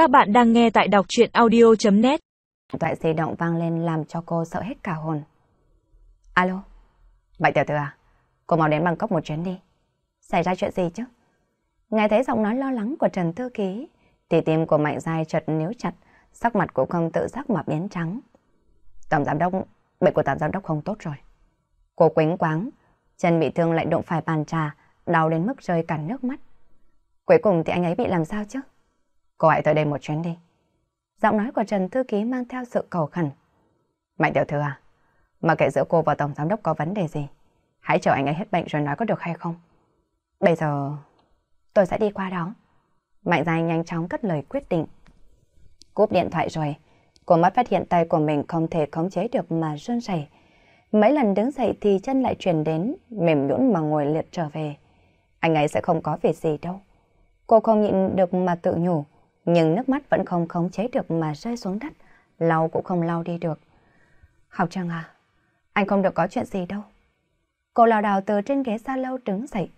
Các bạn đang nghe tại đọc chuyện audio.net Điện thoại di động vang lên làm cho cô sợ hết cả hồn. Alo, Bạch tiểu thư à, cô mau đến Bangkok một chuyến đi. Xảy ra chuyện gì chứ? Nghe thấy giọng nói lo lắng của Trần Thư Ký, thì tim của Mạnh Giai chợt níu chặt, sắc mặt cũng không tự giác mà biến trắng. Tổng giám đốc, bệnh của tổng giám đốc không tốt rồi. Cô quính quáng, chân bị thương lại đụng phải bàn trà, đau đến mức rơi cả nước mắt. Cuối cùng thì anh ấy bị làm sao chứ? Cô hãy tới đây một chuyến đi. Giọng nói của Trần Thư Ký mang theo sự cầu khẩn. Mạnh tiểu thư à, mà kệ giữa cô và Tổng Giám Đốc có vấn đề gì? Hãy chờ anh ấy hết bệnh rồi nói có được hay không? Bây giờ tôi sẽ đi qua đó. Mạnh Giai nhanh chóng cất lời quyết định. Cúp điện thoại rồi, cô mới phát hiện tay của mình không thể khống chế được mà run rẩy. Mấy lần đứng dậy thì chân lại truyền đến, mềm nhũn mà ngồi liệt trở về. Anh ấy sẽ không có việc gì đâu. Cô không nhịn được mà tự nhủ, nhưng nước mắt vẫn không khống chế được mà rơi xuống đất, lau cũng không lau đi được. Học trang à, anh không được có chuyện gì đâu. Cô lào đào từ trên ghế xa lâu đứng dậy,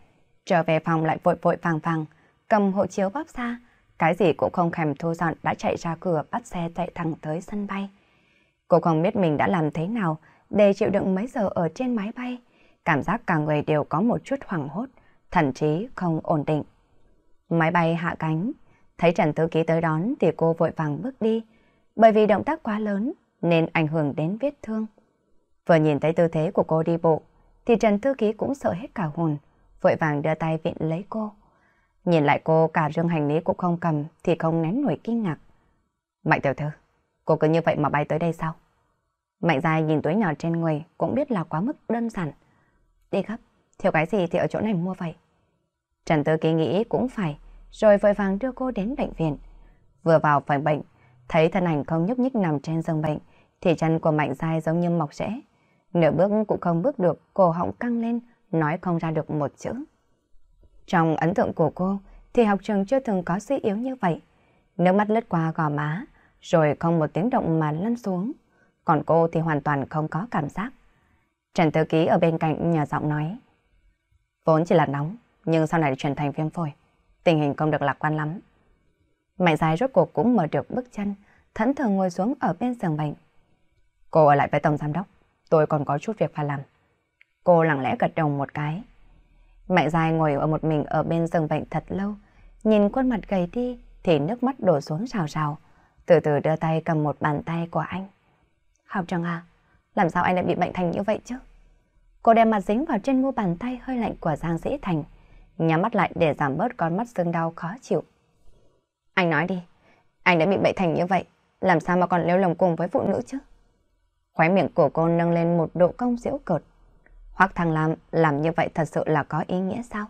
trở về phòng lại vội vội vàng vàng, cầm hộ chiếu bóp ra, cái gì cũng không thèm thu dọn đã chạy ra cửa bắt xe chạy thẳng tới sân bay. Cô không biết mình đã làm thế nào để chịu đựng mấy giờ ở trên máy bay, cảm giác cả người đều có một chút hoảng hốt, thậm chí không ổn định. Máy bay hạ cánh, thấy Trần Thư Ký tới đón thì cô vội vàng bước đi, bởi vì động tác quá lớn nên ảnh hưởng đến vết thương. Vừa nhìn thấy tư thế của cô đi bộ, thì Trần Thư Ký cũng sợ hết cả hồn, vội vàng đưa tay viện lấy cô. Nhìn lại cô cả rương hành lý cũng không cầm thì không nén nổi kinh ngạc. Mạnh tiểu thư, cô cứ như vậy mà bay tới đây sao? Mạnh dài nhìn túi nhỏ trên người cũng biết là quá mức đơn giản. Đi gấp, thiếu cái gì thì ở chỗ này mua vậy. Trần Tư Ký nghĩ cũng phải, rồi vội vàng đưa cô đến bệnh viện. Vừa vào phòng bệnh, thấy thân ảnh không nhúc nhích nằm trên giường bệnh, thì chân của Mạnh Giai giống như mọc rễ. Nửa bước cũng không bước được, cổ họng căng lên, nói không ra được một chữ. Trong ấn tượng của cô, thì học trường chưa từng có suy yếu như vậy. Nước mắt lướt qua gò má, rồi không một tiếng động mà lăn xuống. Còn cô thì hoàn toàn không có cảm giác. Trần Tư Ký ở bên cạnh nhà giọng nói. Vốn chỉ là nóng, nhưng sau này chuyển thành viêm phổi. Tình hình không được lạc quan lắm. Mạnh dài rốt cuộc cũng mở được bước chân, thẫn thờ ngồi xuống ở bên giường bệnh. Cô ở lại với Tổng Giám Đốc, tôi còn có chút việc phải làm. Cô lặng lẽ gật đầu một cái. Mạnh dài ngồi ở một mình ở bên giường bệnh thật lâu, nhìn khuôn mặt gầy đi thì nước mắt đổ xuống rào rào, từ từ đưa tay cầm một bàn tay của anh. Học Trăng à, làm sao anh lại bị bệnh thành như vậy chứ? Cô đem mặt dính vào trên mu bàn tay hơi lạnh của Giang Dĩ Thành, nhắm mắt lại để giảm bớt con mắt sưng đau khó chịu. Anh nói đi, anh đã bị bệnh thành như vậy, làm sao mà còn lêu lồng cùng với phụ nữ chứ? Khóe miệng của cô nâng lên một độ cong diễu cợt. Hoác Thăng Lam làm như vậy thật sự là có ý nghĩa sao?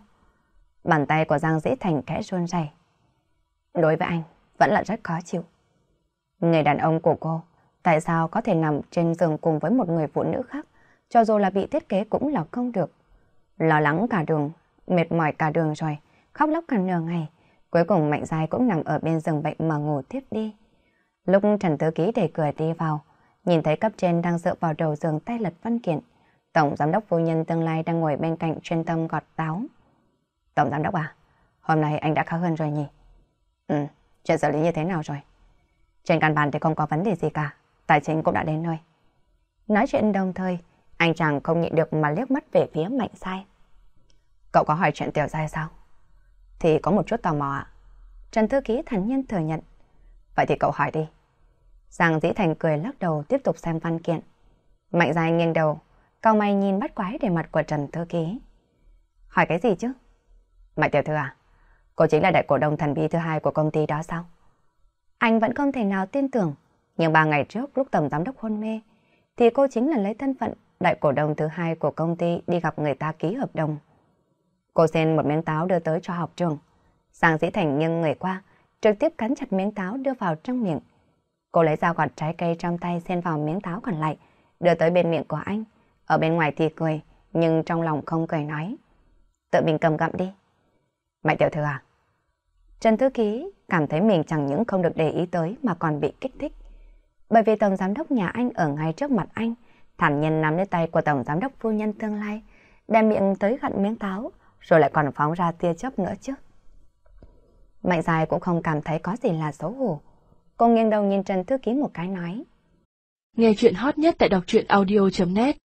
Bàn tay của Giang Dĩ Thành kẽ run rẩy. Đối với anh, vẫn là rất khó chịu. Người đàn ông của cô, tại sao có thể nằm trên giường cùng với một người phụ nữ khác, cho dù là bị thiết kế cũng là không được. Lo lắng cả đường, mệt mỏi cả đường rồi, khóc lóc cả nửa ngày. Cuối cùng Mạnh Giai cũng nằm ở bên giường bệnh mà ngủ tiếp đi. Lúc Trần tư Ký đẩy cửa đi vào, nhìn thấy cấp trên đang dựa vào đầu giường tay lật văn kiện. Tổng giám đốc phu nhân tương lai đang ngồi bên cạnh chuyên tâm gọt táo. Tổng giám đốc à, hôm nay anh đã khá hơn rồi nhỉ? Ừ, chuyện xử lý như thế nào rồi? Trên căn bản thì không có vấn đề gì cả, tài chính cũng đã đến nơi. Nói chuyện đồng thời, anh chàng không nhịn được mà liếc mắt về phía Mạnh Sai. Cậu có hỏi chuyện tiểu giai sao? Thì có một chút tò mò ạ. Trần Thư Ký thản nhiên thừa nhận. Vậy thì cậu hỏi đi. Giang Dĩ Thành cười lắc đầu tiếp tục xem văn kiện. Mạnh dài nghiêng đầu, cao mày nhìn bắt quái để mặt của Trần Thư Ký. Hỏi cái gì chứ? Mạnh tiểu thư à, cô chính là đại cổ đông thần bí thứ hai của công ty đó sao? Anh vẫn không thể nào tin tưởng, nhưng ba ngày trước lúc tổng giám đốc hôn mê, thì cô chính là lấy thân phận đại cổ đông thứ hai của công ty đi gặp người ta ký hợp đồng. Cô xin một miếng táo đưa tới cho học trường. Giang Dĩ Thành nghiêng người qua, trực tiếp cắn chặt miếng táo đưa vào trong miệng. Cô lấy dao gọt trái cây trong tay xen vào miếng táo còn lại, đưa tới bên miệng của anh. Ở bên ngoài thì cười, nhưng trong lòng không cười nói. Tự mình cầm gặm đi. Mạnh tiểu thư à? Trần Thư Ký cảm thấy mình chẳng những không được để ý tới mà còn bị kích thích. Bởi vì Tổng Giám đốc nhà anh ở ngay trước mặt anh, thản nhiên nắm lấy tay của Tổng Giám đốc phu nhân tương lai, đem miệng tới gặn miếng táo, rồi lại còn phóng ra tia chớp nữa chứ. Mạnh dài cũng không cảm thấy có gì là xấu hổ. Cô nghiêng đầu nhìn Trần Thư Ký một cái nói. Nghe chuyện hot nhất tại đọc truyện audio.net